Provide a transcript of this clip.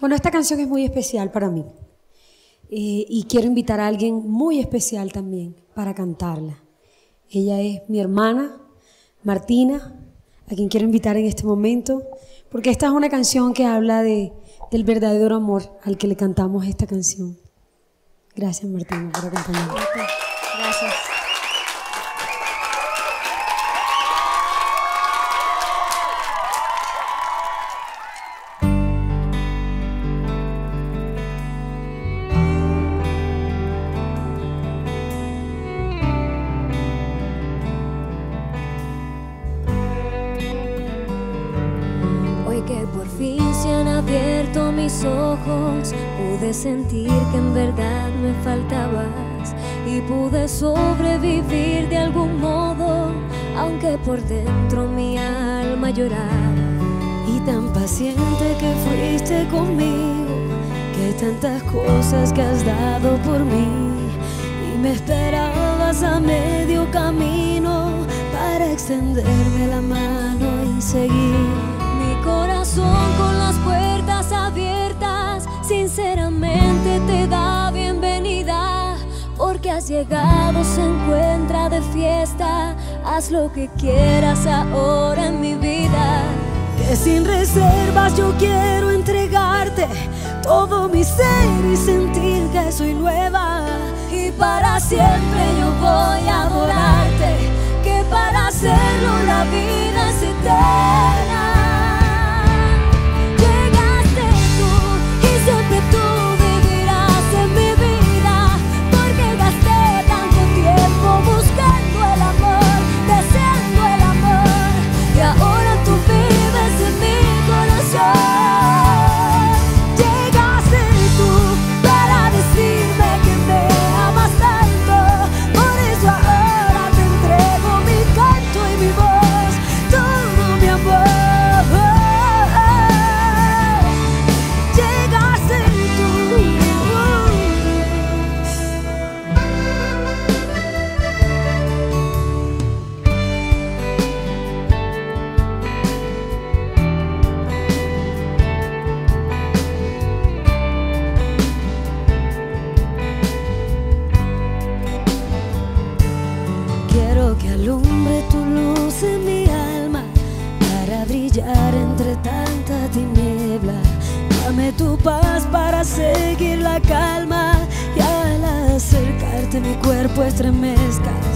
Bueno, esta canción es muy especial para mí. Eh, y quiero invitar a alguien muy especial también para cantarla. Ella es mi hermana, Martina, a quien quiero invitar en este momento, porque esta es una canción que habla de, del verdadero amor al que le cantamos esta canción. Gracias, Martina, por acompañarme. Gracias. Pude sentir que en verdad me faltabas y pude sobrevivir de algún modo, aunque por dentro mi alma lloraba. Y tan paciente que fuiste conmigo, que tantas cosas que has dado por mí y me esperabas a medio camino para extenderme la mano y seguir. Llegado, se encuentra de fiesta, haz lo que quieras ahora en mi vida. Que sin reservas yo quiero entregarte todo mi ser y sentir que soy nueva. Y para siempre yo voy a adorarte, Alumbre tu luz en mi alma para brillar entre tanta tiniebla. Dame tu paz para seguir la calma y al acercarte mi cuerpo estremezcas